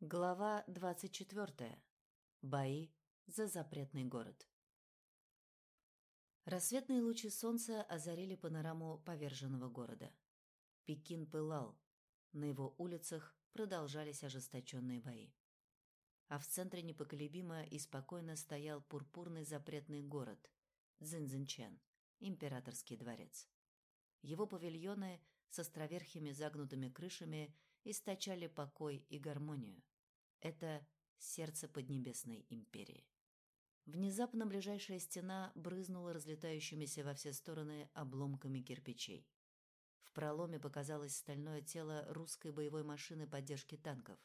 Глава 24. Бои за запретный город. Рассветные лучи солнца озарили панораму поверженного города. Пекин пылал. На его улицах продолжались ожесточенные бои. А в центре непоколебимо и спокойно стоял пурпурный запретный город Цзиньцзинчэн, императорский дворец. Его павильоны с островерхими загнутыми крышами источали покой и гармонию. Это сердце Поднебесной империи. Внезапно ближайшая стена брызнула разлетающимися во все стороны обломками кирпичей. В проломе показалось стальное тело русской боевой машины поддержки танков.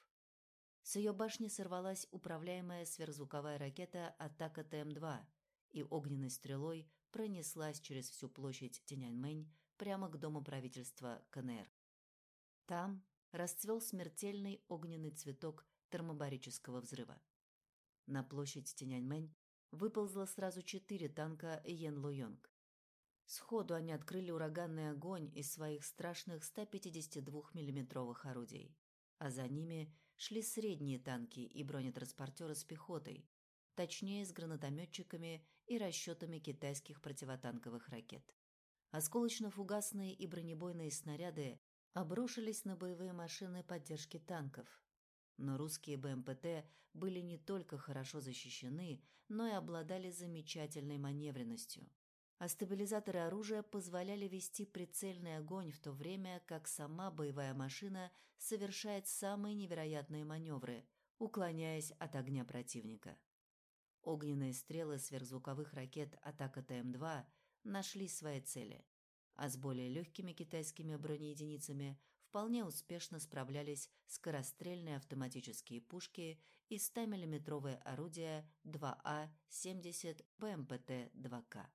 С ее башни сорвалась управляемая сверхзвуковая ракета «Атака ТМ-2» и огненной стрелой пронеслась через всю площадь Тяньаньмэнь прямо к дому правительства КНР. Там расцвел смертельный огненный цветок термобарического взрыва. На площадь Тяньаньмэнь выползло сразу четыре танка Йен Ло Йонг. Сходу они открыли ураганный огонь из своих страшных 152 миллиметровых орудий, а за ними шли средние танки и бронетранспортеры с пехотой, точнее с гранатометчиками и расчетами китайских противотанковых ракет. Осколочно-фугасные и бронебойные снаряды обрушились на боевые машины поддержки танков, но русские БМПТ были не только хорошо защищены, но и обладали замечательной маневренностью. А стабилизаторы оружия позволяли вести прицельный огонь в то время, как сама боевая машина совершает самые невероятные маневры, уклоняясь от огня противника. Огненные стрелы сверхзвуковых ракет «Атака ТМ-2» нашли свои цели, а с более легкими китайскими бронеединицами вполне успешно справлялись скорострельные автоматические пушки и 100-миллиметровые орудия 2А-70 БМПТ-2К.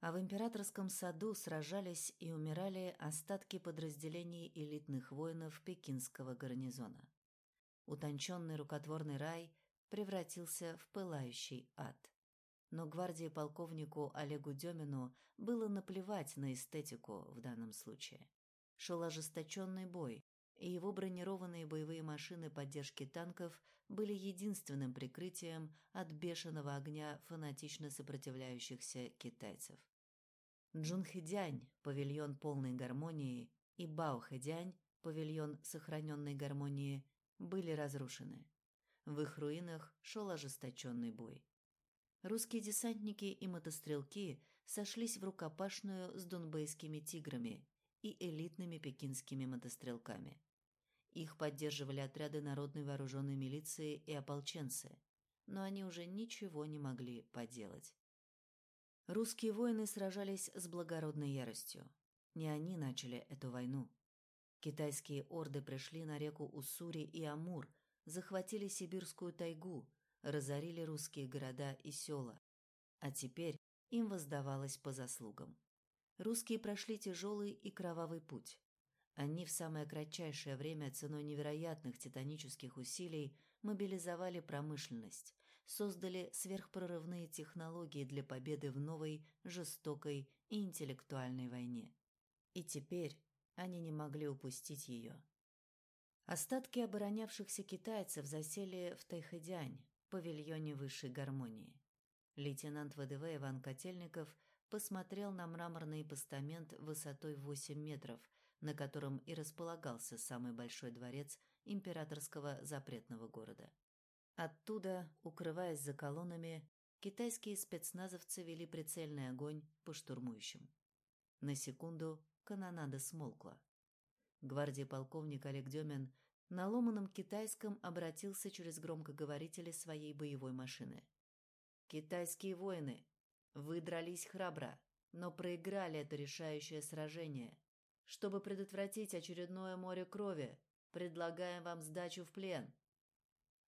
А в императорском саду сражались и умирали остатки подразделений элитных воинов пекинского гарнизона. Утонченный рукотворный рай превратился в пылающий ад но гвардии полковнику Олегу Демину было наплевать на эстетику в данном случае. Шел ожесточенный бой, и его бронированные боевые машины поддержки танков были единственным прикрытием от бешеного огня фанатично сопротивляющихся китайцев. Джунхэдянь, павильон полной гармонии, и Баохэдянь, павильон сохраненной гармонии, были разрушены. В их руинах шел ожесточенный бой. Русские десантники и мотострелки сошлись в рукопашную с донбейскими тиграми и элитными пекинскими мотострелками. Их поддерживали отряды народной вооруженной милиции и ополченцы, но они уже ничего не могли поделать. Русские воины сражались с благородной яростью. Не они начали эту войну. Китайские орды пришли на реку Уссури и Амур, захватили сибирскую тайгу, разорили русские города и села, а теперь им воздавалось по заслугам. Русские прошли тяжелый и кровавый путь. Они в самое кратчайшее время ценой невероятных титанических усилий мобилизовали промышленность, создали сверхпрорывные технологии для победы в новой, жестокой и интеллектуальной войне. И теперь они не могли упустить ее. Остатки оборонявшихся китайцев засели в Тайхэдянь, павильоне высшей гармонии. Лейтенант ВДВ Иван Котельников посмотрел на мраморный постамент высотой 8 метров, на котором и располагался самый большой дворец императорского запретного города. Оттуда, укрываясь за колоннами, китайские спецназовцы вели прицельный огонь по штурмующим. На секунду канонада смолкла. Гвардии полковник Олег Демин на ломаном китайском обратился через громкоговорители своей боевой машины. «Китайские воины, вы дрались храбро, но проиграли это решающее сражение. Чтобы предотвратить очередное море крови, предлагаем вам сдачу в плен.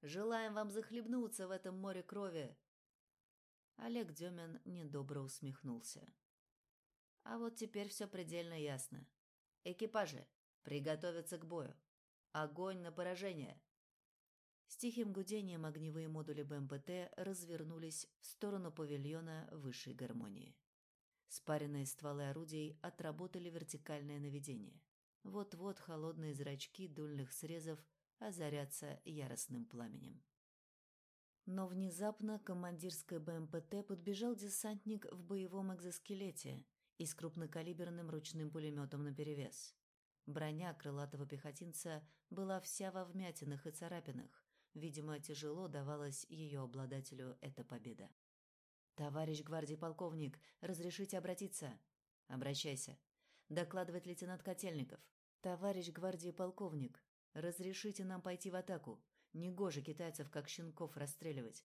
Желаем вам захлебнуться в этом море крови». Олег Демин недобро усмехнулся. А вот теперь все предельно ясно. Экипажи, приготовиться к бою. Огонь на поражение!» С тихим гудением огневые модули БМПТ развернулись в сторону павильона высшей гармонии. Спаренные стволы орудий отработали вертикальное наведение. Вот-вот холодные зрачки дульных срезов озарятся яростным пламенем. Но внезапно к командирской БМПТ подбежал десантник в боевом экзоскелете и с крупнокалиберным ручным пулеметом наперевес. Броня крылатого пехотинца была вся во вмятинах и царапинах. Видимо, тяжело давалась ее обладателю эта победа. «Товарищ гвардии полковник, разрешите обратиться?» «Обращайся», — докладывает лейтенант Котельников. «Товарищ гвардии полковник, разрешите нам пойти в атаку. Негоже китайцев, как щенков, расстреливать».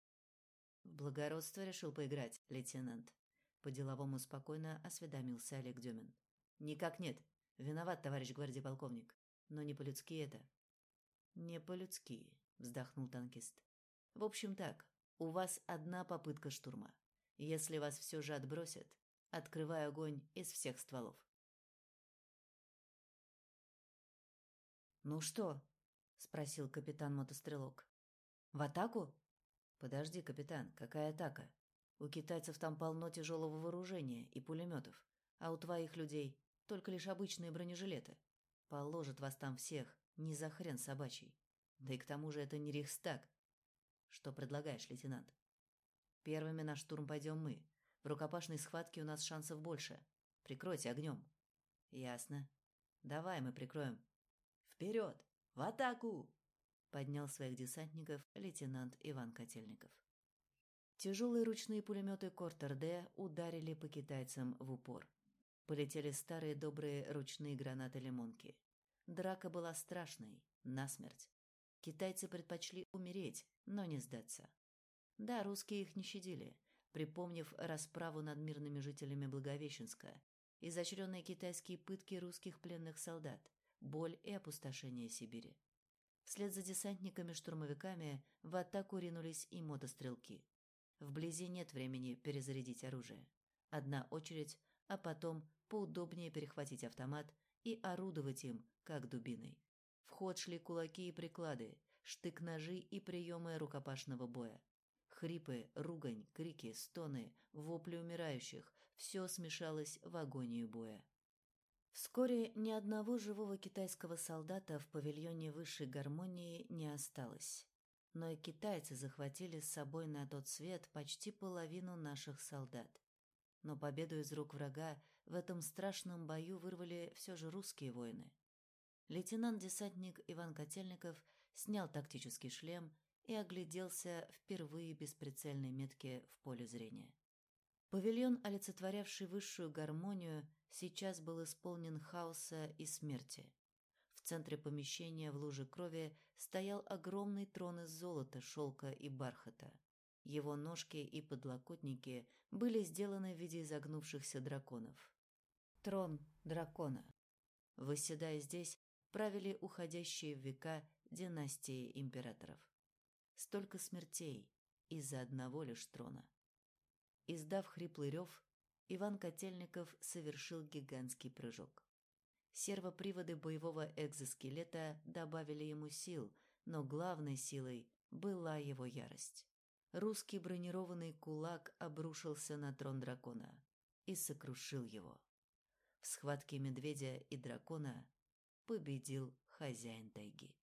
«В благородство решил поиграть, лейтенант», — по-деловому спокойно осведомился Олег Демин. «Никак нет. Виноват, товарищ гвардии полковник. Но не по-людски это». «Не по-людски», — вздохнул танкист. «В общем так, у вас одна попытка штурма. Если вас все же отбросят, открывай огонь из всех стволов». «Ну что?» — спросил капитан-мотострелок. «В атаку?» «Подожди, капитан, какая атака? У китайцев там полно тяжелого вооружения и пулеметов, а у твоих людей только лишь обычные бронежилеты. Положат вас там всех, не за хрен собачий. Да и к тому же это не Рейхстаг. Что предлагаешь, лейтенант? Первыми на штурм пойдем мы. В рукопашной схватке у нас шансов больше. Прикройте огнем. Ясно. Давай мы прикроем. Вперед! В атаку! Поднял своих десантников лейтенант Иван Котельников. Тяжелые ручные пулеметы Кортер-Д ударили по китайцам в упор. Полетели старые добрые ручные гранаты-лимонки. Драка была страшной, насмерть. Китайцы предпочли умереть, но не сдаться. Да, русские их не щадили, припомнив расправу над мирными жителями Благовещенска, изощренные китайские пытки русских пленных солдат, боль и опустошение Сибири. Вслед за десантниками-штурмовиками в атаку ринулись и мотострелки. Вблизи нет времени перезарядить оружие. Одна очередь, а потом поудобнее перехватить автомат и орудовать им, как дубиной. В ход шли кулаки и приклады, штык-ножи и приемы рукопашного боя. Хрипы, ругань, крики, стоны, вопли умирающих – все смешалось в агонию боя. Вскоре ни одного живого китайского солдата в павильоне высшей гармонии не осталось. Но и китайцы захватили с собой на тот свет почти половину наших солдат. Но победу из рук врага в этом страшном бою вырвали все же русские воины. Лейтенант-десантник Иван Котельников снял тактический шлем и огляделся впервые без прицельной метки в поле зрения. Павильон, олицетворявший высшую гармонию, сейчас был исполнен хаоса и смерти. В центре помещения в луже крови стоял огромный трон из золота, шелка и бархата. Его ножки и подлокотники были сделаны в виде изогнувшихся драконов. Трон дракона. Восседая здесь, правили уходящие в века династии императоров. Столько смертей из-за одного лишь трона. Издав хриплый рев, Иван Котельников совершил гигантский прыжок. Сервоприводы боевого экзоскелета добавили ему сил, но главной силой была его ярость. Русский бронированный кулак обрушился на трон дракона и сокрушил его. В схватке медведя и дракона победил хозяин тайги.